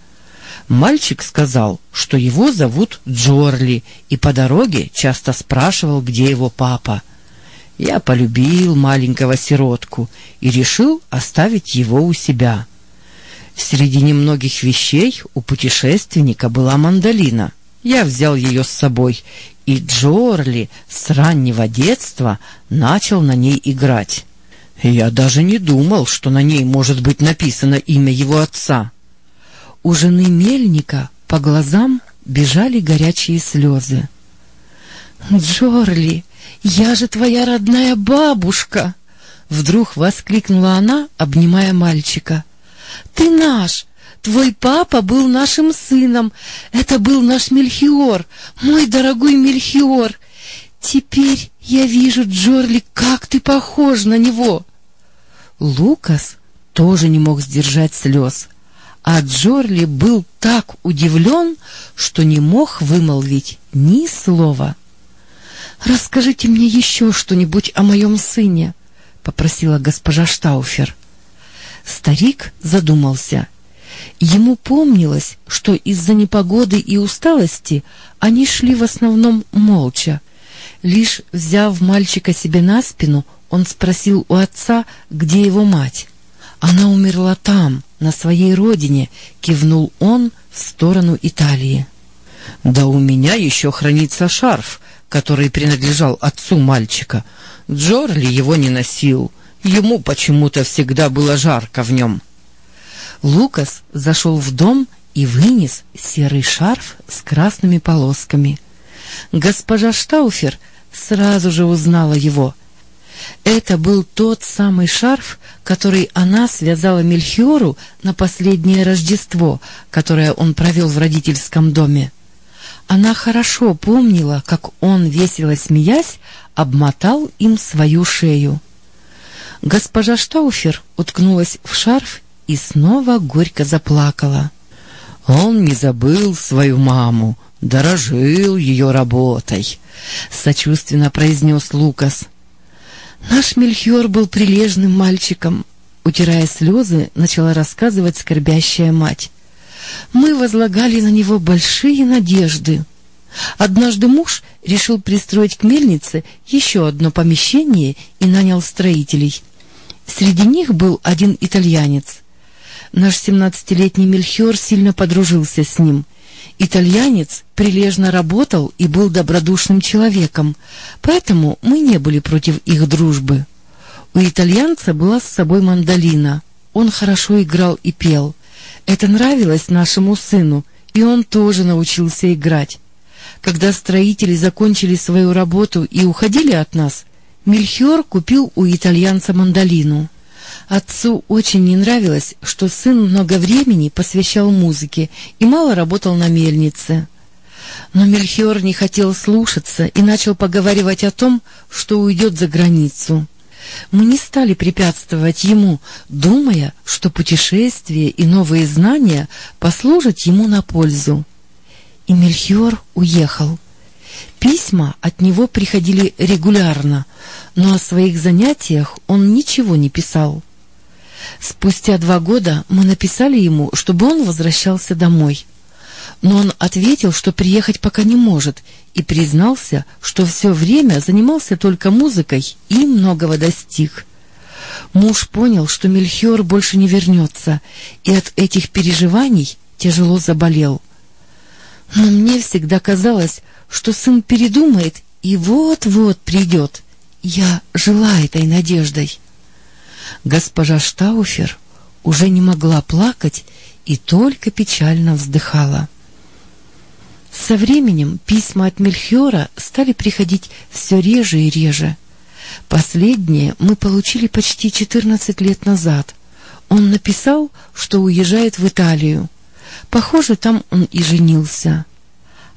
Мальчик сказал, что его зовут Джорли, и по дороге часто спрашивал, где его папа. Я полюбил маленького сиротку и решил оставить его у себя. Среди немногих вещей у путешественника была мандолина. Я взял ее с собой, и Джорли с раннего детства начал на ней играть. Я даже не думал, что на ней может быть написано имя его отца. У жены мельника по глазам бежали горячие слезы. «Джорли, «Я же твоя родная бабушка!» Вдруг воскликнула она, обнимая мальчика. «Ты наш! Твой папа был нашим сыном! Это был наш Мельхиор, мой дорогой Мельхиор! Теперь я вижу, Джорли, как ты похож на него!» Лукас тоже не мог сдержать слез, а Джорли был так удивлен, что не мог вымолвить ни слова. «Расскажите мне еще что-нибудь о моем сыне», — попросила госпожа Штауфер. Старик задумался. Ему помнилось, что из-за непогоды и усталости они шли в основном молча. Лишь взяв мальчика себе на спину, он спросил у отца, где его мать. «Она умерла там, на своей родине», — кивнул он в сторону Италии. «Да у меня еще хранится шарф, который принадлежал отцу мальчика. Джорли его не носил. Ему почему-то всегда было жарко в нем». Лукас зашел в дом и вынес серый шарф с красными полосками. Госпожа Штауфер сразу же узнала его. Это был тот самый шарф, который она связала Мельхиору на последнее Рождество, которое он провел в родительском доме. Она хорошо помнила, как он, весело смеясь, обмотал им свою шею. Госпожа Штауфер уткнулась в шарф и снова горько заплакала. «Он не забыл свою маму, дорожил ее работой», — сочувственно произнес Лукас. «Наш Мельхиор был прилежным мальчиком», — утирая слезы, начала рассказывать скорбящая мать. «Мы возлагали на него большие надежды. Однажды муж решил пристроить к мельнице еще одно помещение и нанял строителей. Среди них был один итальянец. Наш семнадцатилетний Мельхиор сильно подружился с ним. Итальянец прилежно работал и был добродушным человеком, поэтому мы не были против их дружбы. У итальянца была с собой мандолина. Он хорошо играл и пел. Это нравилось нашему сыну, и он тоже научился играть. Когда строители закончили свою работу и уходили от нас, Мельхиор купил у итальянца мандолину. Отцу очень не нравилось, что сын много времени посвящал музыке и мало работал на мельнице. Но Мельхиор не хотел слушаться и начал поговаривать о том, что уйдет за границу. Мы не стали препятствовать ему, думая, что путешествия и новые знания послужат ему на пользу. И Мельхиор уехал. Письма от него приходили регулярно, но о своих занятиях он ничего не писал. Спустя два года мы написали ему, чтобы он возвращался домой. Но он ответил, что приехать пока не может, и признался, что все время занимался только музыкой и многого достиг. Муж понял, что Мельхиор больше не вернется, и от этих переживаний тяжело заболел. Но мне всегда казалось, что сын передумает и вот-вот придет. Я жила этой надеждой. Госпожа Штауфер уже не могла плакать и только печально вздыхала. Со временем письма от Мельхиора стали приходить все реже и реже. Последнее мы получили почти 14 лет назад. Он написал, что уезжает в Италию. Похоже, там он и женился.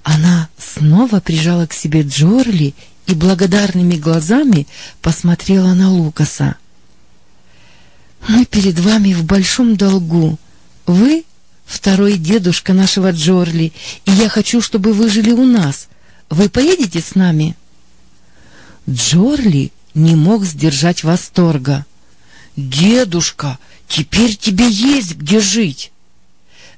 Она снова прижала к себе Джорли и благодарными глазами посмотрела на Лукаса. «Мы перед вами в большом долгу. Вы — второй дедушка нашего Джорли, и я хочу, чтобы вы жили у нас. Вы поедете с нами?» Джорли не мог сдержать восторга. «Дедушка, теперь тебе есть где жить!»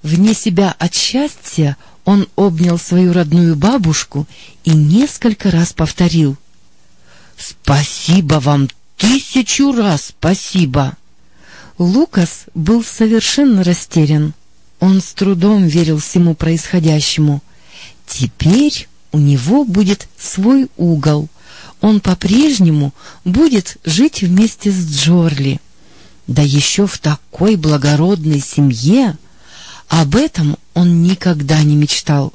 Вне себя от счастья он обнял свою родную бабушку и несколько раз повторил. «Спасибо вам тысячу раз спасибо!» Лукас был совершенно растерян. Он с трудом верил всему происходящему. Теперь у него будет свой угол. Он по-прежнему будет жить вместе с Джорли. Да еще в такой благородной семье. Об этом он никогда не мечтал.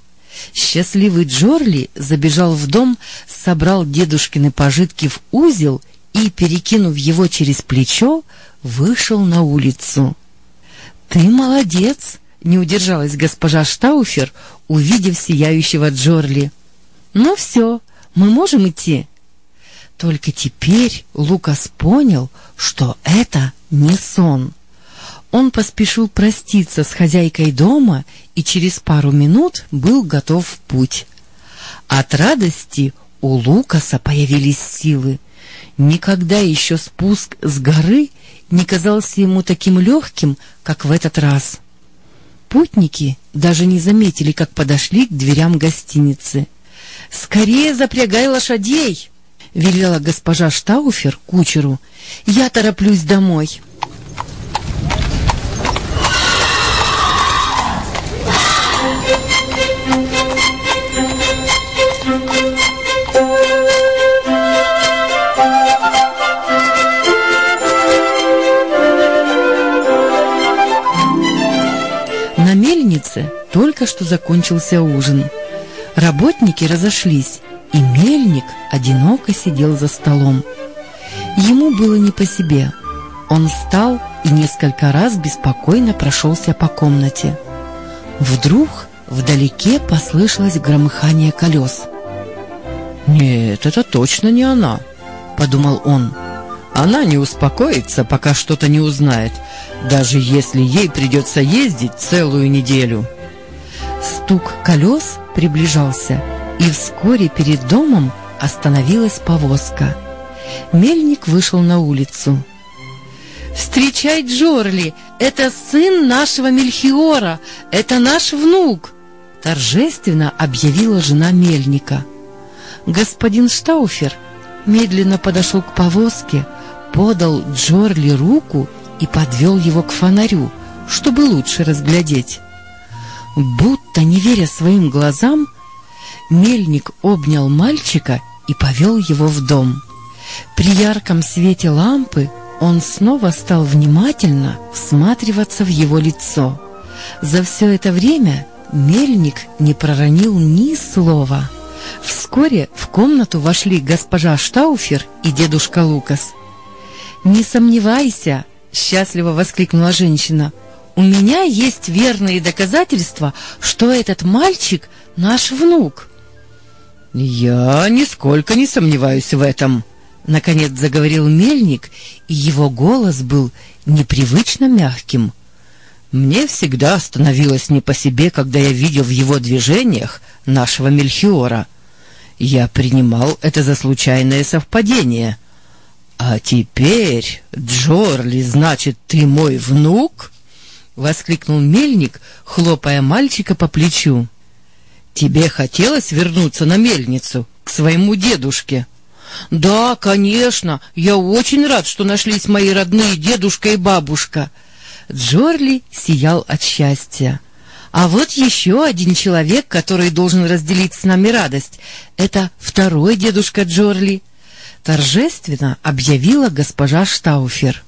Счастливый Джорли забежал в дом, собрал дедушкины пожитки в узел и, перекинув его через плечо, вышел на улицу. «Ты молодец!» — не удержалась госпожа Штауфер, увидев сияющего Джорли. «Ну все, мы можем идти». Только теперь Лукас понял, что это не сон. Он поспешил проститься с хозяйкой дома и через пару минут был готов в путь. От радости у Лукаса появились силы. Никогда еще спуск с горы не казался ему таким легким, как в этот раз. Путники даже не заметили, как подошли к дверям гостиницы. «Скорее запрягай лошадей!» — велела госпожа Штауфер кучеру. «Я тороплюсь домой». Мельнице только что закончился ужин. Работники разошлись, и мельник одиноко сидел за столом. Ему было не по себе. Он встал и несколько раз беспокойно прошелся по комнате. Вдруг вдалеке послышалось громыхание колес. «Нет, это точно не она», — подумал он. «Она не успокоится, пока что-то не узнает, даже если ей придется ездить целую неделю». Стук колес приближался, и вскоре перед домом остановилась повозка. Мельник вышел на улицу. «Встречай Джорли! Это сын нашего Мельхиора! Это наш внук!» Торжественно объявила жена Мельника. Господин Штауфер медленно подошел к повозке, подал Джорли руку и подвел его к фонарю, чтобы лучше разглядеть. Будто не веря своим глазам, мельник обнял мальчика и повел его в дом. При ярком свете лампы он снова стал внимательно всматриваться в его лицо. За все это время мельник не проронил ни слова. Вскоре в комнату вошли госпожа Штауфер и дедушка Лукас. «Не сомневайся!» — счастливо воскликнула женщина. «У меня есть верные доказательства, что этот мальчик — наш внук». «Я нисколько не сомневаюсь в этом», — наконец заговорил мельник, и его голос был непривычно мягким. «Мне всегда становилось не по себе, когда я видел в его движениях нашего Мельхиора. Я принимал это за случайное совпадение. А теперь, Джорли, значит, ты мой внук?» — воскликнул мельник, хлопая мальчика по плечу. Тебе хотелось вернуться на мельницу, к своему дедушке? Да, конечно, я очень рад, что нашлись мои родные дедушка и бабушка. Джорли сиял от счастья. А вот еще один человек, который должен разделить с нами радость. Это второй дедушка Джорли. Торжественно объявила госпожа Штауфер.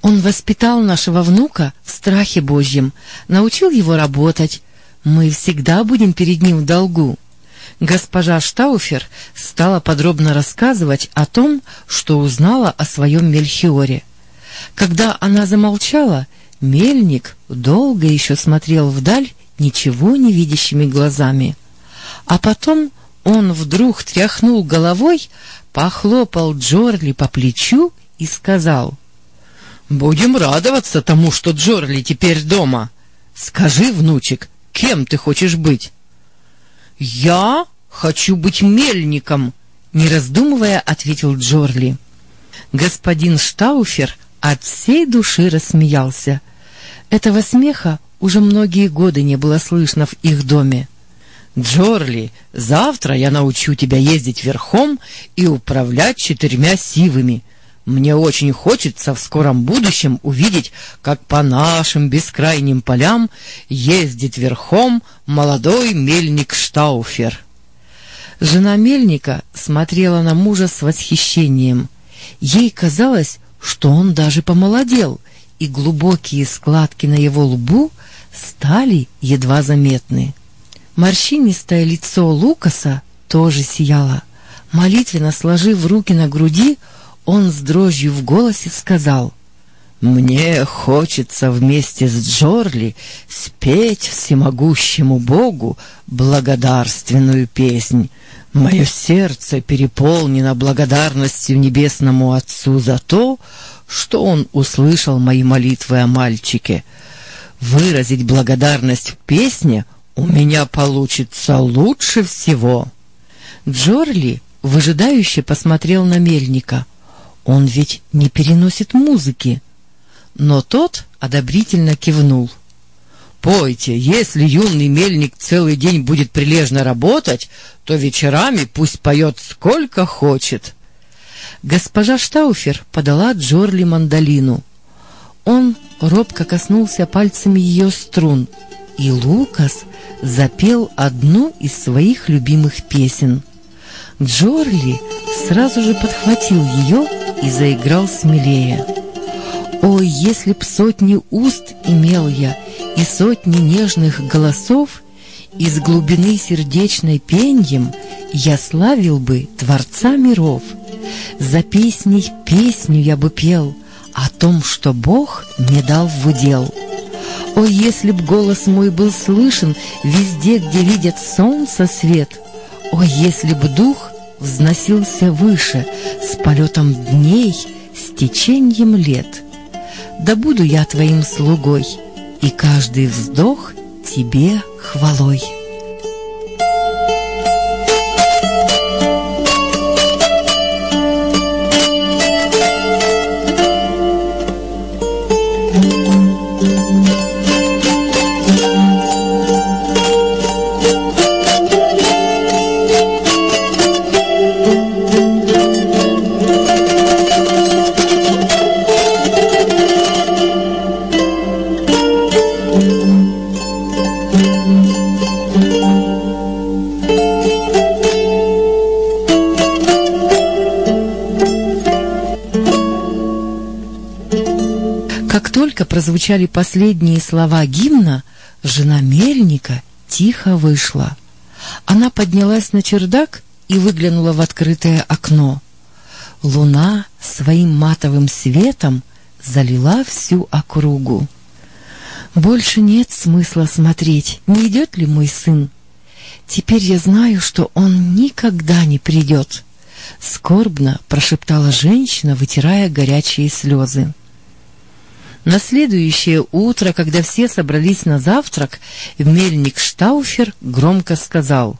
Он воспитал нашего внука в страхе Божьем, научил его работать, мы всегда будем перед ним в долгу. Госпожа Штауфер стала подробно рассказывать о том, что узнала о своем Мельхиоре. Когда она замолчала, мельник долго еще смотрел вдаль ничего не видящими глазами. А потом он вдруг тряхнул головой, похлопал Джорли по плечу и сказал, «Будем радоваться тому, что Джорли теперь дома. Скажи, внучек, Кем ты хочешь быть? Я хочу быть мельником, не раздумывая, ответил Джорли. Господин Штауфер от всей души рассмеялся. Этого смеха уже многие годы не было слышно в их доме. «Джорли, завтра я научу тебя ездить верхом и управлять четырьмя сивами. Мне очень хочется в скором будущем увидеть, как по нашим бескрайним полям ездит верхом молодой мельник Штауфер. Жена мельника смотрела на мужа с восхищением. Ей казалось, что он даже помолодел, и глубокие складки на его лбу стали едва заметны. Морщинистое лицо Лукаса тоже сияло. Молитвенно сложив руки на груди, он с дрожью в голосе сказал, «Мне хочется вместе с Джорли спеть всемогущему Богу благодарственную песнь. Мое сердце переполнено благодарностью Небесному Отцу за то, что Он услышал мои молитвы о мальчике. Выразить благодарность в песне у меня получится лучше всего». Джорли выжидающе посмотрел на мельника. Он ведь не переносит музыки. Но тот одобрительно кивнул. «Пойте, если юный мельник целый день будет прилежно работать, то вечерами пусть поет сколько хочет». Госпожа Штауфер подала Джорли мандолину. Он робко коснулся пальцами ее струн, и Лукас запел одну из своих любимых песен. Джорли сразу же подхватил ее и заиграл смелее. Ой, если б сотни уст имел я и сотни нежных голосов, из глубины сердечной пеньем я славил бы Творца миров. За песней песню я бы пел о том, что Бог мне дал в удел. О, если б голос мой был слышен везде, где видят солнце свет! О, если б дух взносился выше с полетом дней, с течением лет! Да буду я твоим слугой, и каждый вздох тебе хвалой. Только прозвучали последние слова гимна, жена мельника тихо вышла. Она поднялась на чердак и выглянула в открытое окно. Луна своим матовым светом залила всю округу. Больше нет смысла смотреть, не идет ли мой сын. Теперь я знаю, что он никогда не придет. Скорбно прошептала женщина, вытирая горячие слезы. На следующее утро, когда все собрались на завтрак, мельник Штауфер громко сказал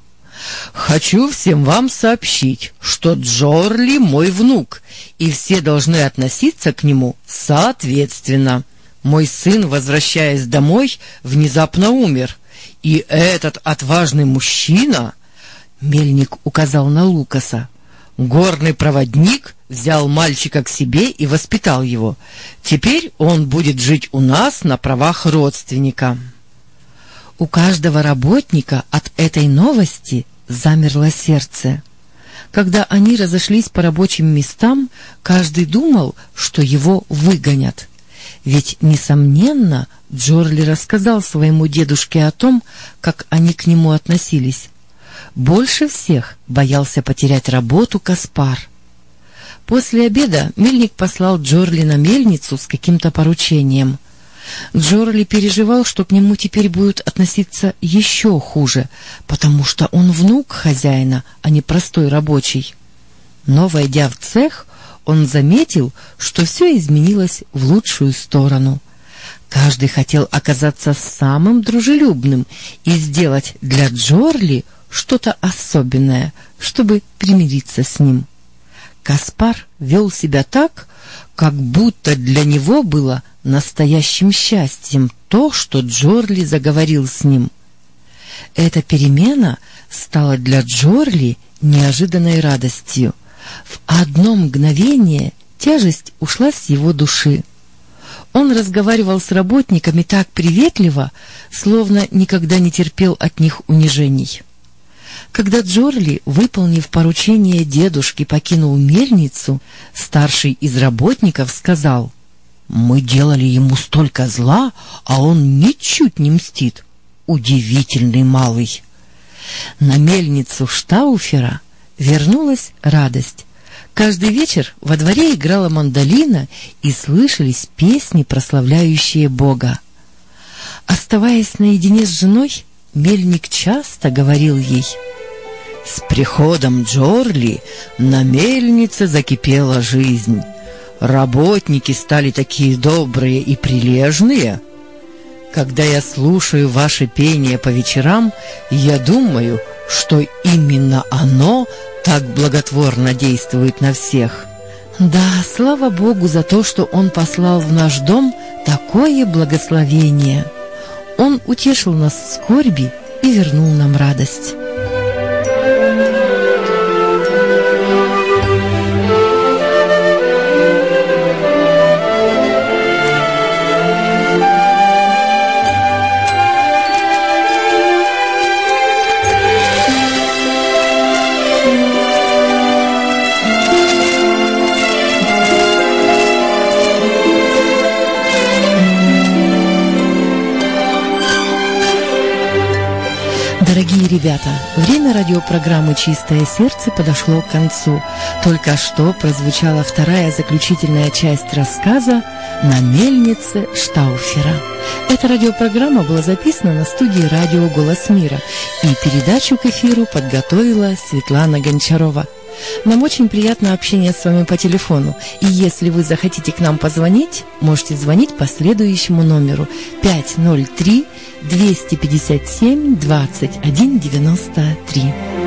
«Хочу всем вам сообщить, что Джорли мой внук, и все должны относиться к нему соответственно. Мой сын, возвращаясь домой, внезапно умер, и этот отважный мужчина...» Мельник указал на Лукаса. Горный проводник взял мальчика к себе и воспитал его. Теперь он будет жить у нас на правах родственника. У каждого работника от этой новости замерло сердце. Когда они разошлись по рабочим местам, каждый думал, что его выгонят. Ведь, несомненно, Джорли рассказал своему дедушке о том, как они к нему относились. Больше всех боялся потерять работу Каспар. После обеда мельник послал Джорли на мельницу с каким-то поручением. Джорли переживал, что к нему теперь будут относиться еще хуже, потому что он внук хозяина, а не простой рабочий. Но, войдя в цех, он заметил, что все изменилось в лучшую сторону. Каждый хотел оказаться самым дружелюбным и сделать для Джорли что-то особенное, чтобы примириться с ним. Каспар вел себя так, как будто для него было настоящим счастьем то, что Джорли заговорил с ним. Эта перемена стала для Джорли неожиданной радостью. В одно мгновение тяжесть ушла с его души. Он разговаривал с работниками так приветливо, словно никогда не терпел от них унижений. Когда Джорли, выполнив поручение дедушки, покинул мельницу, старший из работников сказал, «Мы делали ему столько зла, а он ничуть не мстит. Удивительный малый!» На мельницу Штауфера вернулась радость. Каждый вечер во дворе играла мандолина и слышались песни, прославляющие Бога. Оставаясь наедине с женой, мельник часто говорил ей — с приходом Джорли на мельнице закипела жизнь. Работники стали такие добрые и прилежные. Когда я слушаю ваше пение по вечерам, я думаю, что именно оно так благотворно действует на всех. Да, слава Богу за то, что Он послал в наш дом такое благословение. Он утешил нас в скорби и вернул нам радость. Дорогие ребята, время радиопрограммы «Чистое сердце» подошло к концу. Только что прозвучала вторая заключительная часть рассказа «На мельнице Штауфера». Эта радиопрограмма была записана на студии радио «Голос мира», и передачу к эфиру подготовила Светлана Гончарова. Нам очень приятно общение с вами по телефону. И если вы захотите к нам позвонить, можете звонить по следующему номеру 503 257 2193.